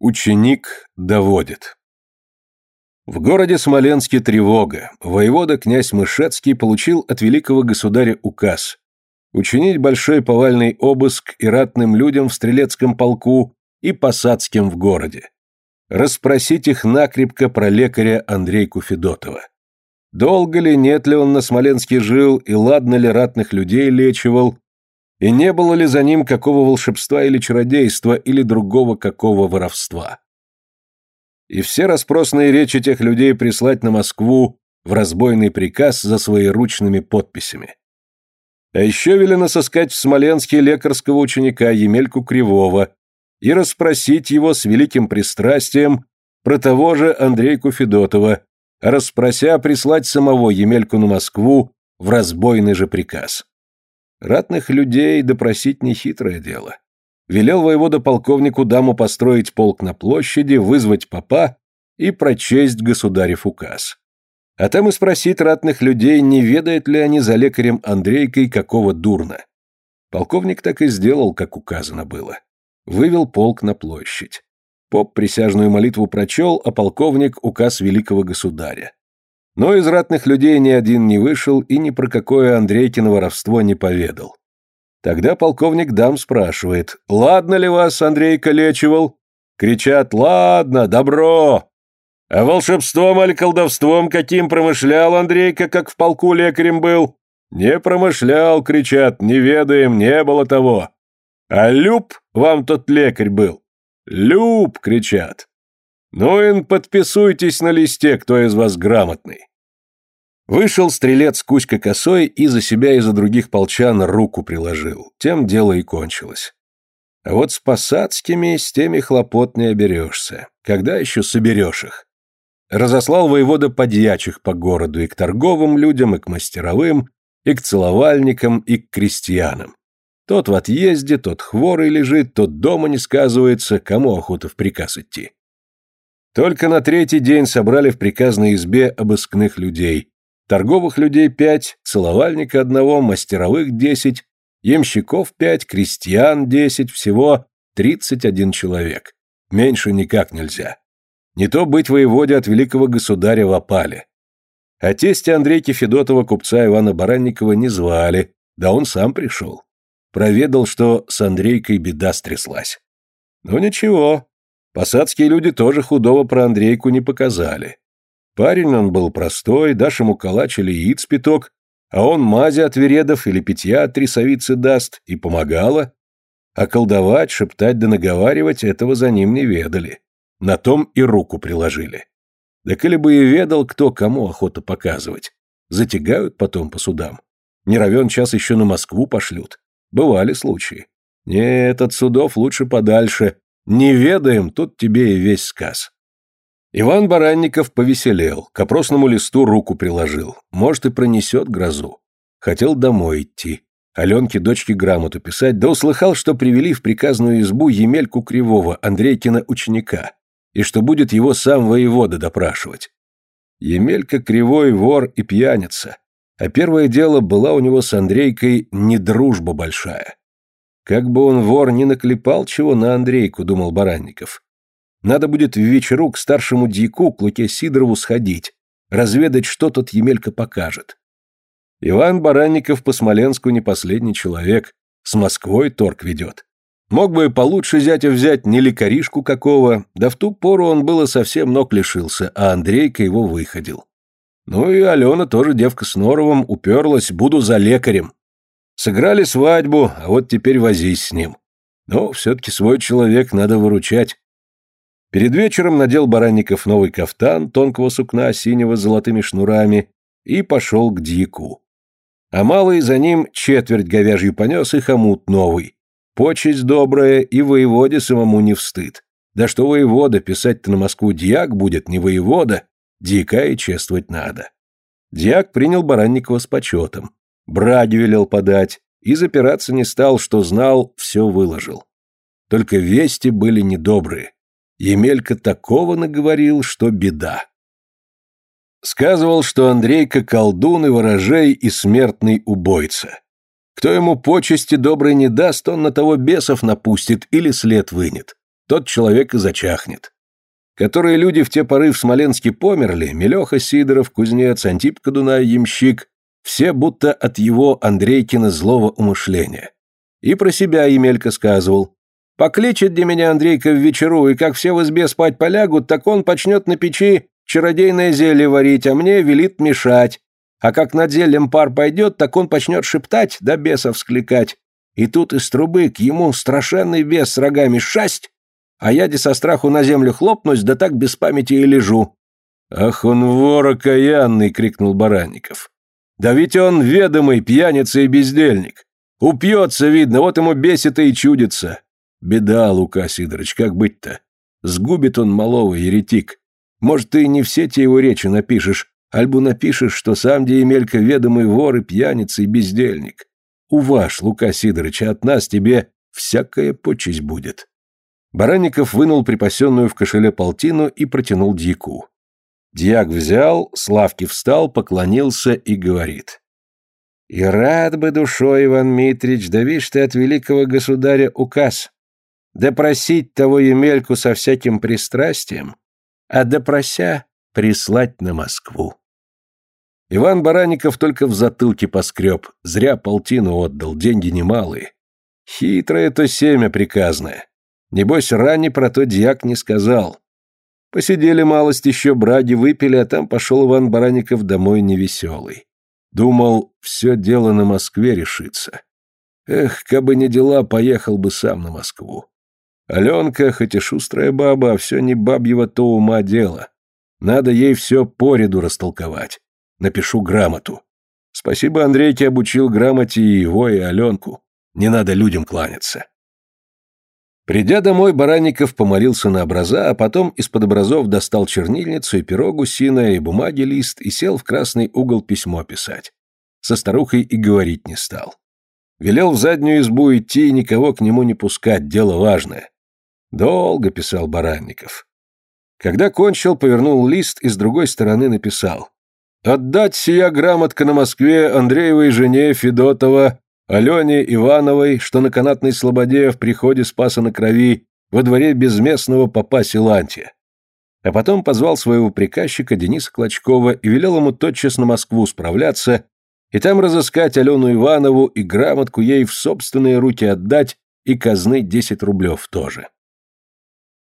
Ученик доводит. В городе Смоленске тревога. Воевода князь Мышецкий получил от великого государя указ учинить большой повальный обыск и ратным людям в стрелецком полку и посадским в городе. Расспросить их накрепко про лекаря Андрейку Федотова. Долго ли, нет ли он на Смоленске жил, и ладно ли ратных людей лечивал, и не было ли за ним какого волшебства или чародейства, или другого какого воровства. И все распросные речи тех людей прислать на Москву в разбойный приказ за своеручными подписями. А еще велено сыскать в Смоленске лекарского ученика Емельку Кривого и расспросить его с великим пристрастием про того же Андрейку Федотова, расспрося прислать самого Емельку на Москву в разбойный же приказ. Ратных людей допросить нехитрое дело. Велел воевода полковнику даму построить полк на площади, вызвать попа и прочесть государев указ. А там и спросить ратных людей, не ведает ли они за лекарем Андрейкой какого дурна. Полковник так и сделал, как указано было. Вывел полк на площадь. Поп присяжную молитву прочел, а полковник — указ великого государя. Но из ратных людей ни один не вышел и ни про какое Андрейкино воровство не поведал. Тогда полковник дам спрашивает, «Ладно ли вас Андрейка лечивал?» Кричат, «Ладно, добро!» А волшебством или колдовством каким промышлял Андрейка, как в полку лекарем был? Не промышлял, кричат, не ведаем, не было того. А люб вам тот лекарь был? Люб, кричат. Ну, ин, подписуйтесь на листе, кто из вас грамотный. Вышел стрелец Кузька косой и за себя и за других полчан руку приложил. Тем дело и кончилось. А вот с посадскими, с теми хлопот не оберешься. Когда еще соберешь их? Разослал воевода подьячих по городу и к торговым людям, и к мастеровым, и к целовальникам, и к крестьянам. Тот в отъезде, тот хворый лежит, тот дома не сказывается, кому охота в приказ идти. Только на третий день собрали в приказной избе обыскных людей, Торговых людей пять, целовальника одного, мастеровых десять, ямщиков пять, крестьян десять, всего тридцать один человек. Меньше никак нельзя. Не то быть воеводе от великого государя в опале. А тесте Андрейки Федотова купца Ивана Баранникова не звали, да он сам пришел. Проведал, что с Андрейкой беда стряслась. Ну ничего, посадские люди тоже худого про Андрейку не показали. Парень он был простой, дашь ему калач или яиц пяток, а он мази от вередов или питья от трясовицы даст, и помогала. А колдовать, шептать да наговаривать этого за ним не ведали. На том и руку приложили. Да коли бы и ведал, кто кому охота показывать. Затягают потом по судам. Не равен час еще на Москву пошлют. Бывали случаи. Нет, от судов лучше подальше. Не ведаем, тут тебе и весь сказ. Иван Баранников повеселел, к опросному листу руку приложил. Может, и пронесет грозу. Хотел домой идти. Аленке дочке грамоту писать, да услыхал, что привели в приказную избу Емельку Кривого, Андрейкина ученика, и что будет его сам воевода допрашивать. Емелька Кривой вор и пьяница, а первое дело была у него с Андрейкой не дружба большая. Как бы он вор не наклепал чего на Андрейку, думал Баранников. Надо будет в вечеру к старшему дьяку, к Луке Сидорову, сходить, разведать, что тот Емелька покажет. Иван Баранников по Смоленску не последний человек, с Москвой торг ведет. Мог бы получше зятя взять не лекаришку какого, да в ту пору он было совсем ног лишился, а Андрейка его выходил. Ну и Алена тоже девка с Норовым уперлась, буду за лекарем. Сыграли свадьбу, а вот теперь возись с ним. Но все-таки свой человек надо выручать. Перед вечером надел Баранников новый кафтан тонкого сукна синего с золотыми шнурами и пошел к дьяку. А малый за ним четверть говяжью понес и хомут новый. Почесть добрая и воеводе самому не встыд. Да что воевода, писать-то на Москву дьяк будет, не воевода, дьяка и чествовать надо. Дьяк принял Баранникова с почетом, браги велел подать, и запираться не стал, что знал, все выложил. Только вести были недобрые. Емелька такого наговорил, что беда. Сказывал, что Андрейка колдун и ворожей и смертный убойца. Кто ему почести доброй не даст, он на того бесов напустит или след вынет. тот человек и зачахнет. Которые люди в те поры в Смоленске померли, Мелеха Сидоров, кузнец, Антип Кадунай, ямщик, все будто от его Андрейкина злого умышления. И про себя Емелька сказывал. Покличет для меня Андрейка в вечеру, и как все в избе спать полягут, так он почнет на печи чародейное зелье варить, а мне велит мешать. А как над зельем пар пойдет, так он почнет шептать, да бесов скликать. И тут из трубы к ему страшенный бес с рогами шасть, а я де со страху на землю хлопнусь, да так без памяти и лежу. «Ах он вор окаянный!» — крикнул Баранников. «Да ведь он ведомый пьяница и бездельник. Упьется, видно, вот ему бесит и чудится. Беда, Лука Сидорович, как быть-то? Сгубит он малого, еретик. Может, ты не все те его речи напишешь, альбу напишешь, что сам Деемелька ведомый вор и пьяница и бездельник. Уваж, Лука Сидорович, от нас тебе всякая почесть будет. Баранников вынул припасенную в кошеле полтину и протянул дьяку. Дьяк взял, Славки встал, поклонился и говорит. «И рад бы душой, Иван Митрич, да ты от великого государя указ. Допросить того Емельку со всяким пристрастием, а допрося прислать на Москву». Иван Баранников только в затылке поскреб, зря полтину отдал, деньги немалые. Хитрое то семя приказное. Небось, ранее про то дьяк не сказал. Посидели малость еще, браги выпили, а там пошел Иван Баранников домой невеселый. Думал, все дело на Москве решится. Эх, кабы не дела, поехал бы сам на Москву. Аленка, хоть и шустрая баба, а все не бабьего то ума дело. Надо ей все по ряду растолковать. Напишу грамоту. Спасибо Андрейке обучил грамоте и его, и Аленку. Не надо людям кланяться. Придя домой, Баранников помолился на образа, а потом из-под образов достал чернильницу и перо гусиное, и бумаги лист, и сел в красный угол письмо писать. Со старухой и говорить не стал. Велел в заднюю избу идти и никого к нему не пускать, дело важное. Долго писал Баранников. Когда кончил, повернул лист и с другой стороны написал. Отдать сия грамотка на Москве Андреевой жене Федотова, Алене Ивановой, что на канатной слободе в приходе Спаса на крови во дворе безместного попа Силантия. А потом позвал своего приказчика Дениса Клочкова и велел ему тотчас на Москву справляться и там разыскать Алену Иванову и грамотку ей в собственные руки отдать и казны десять рублев тоже.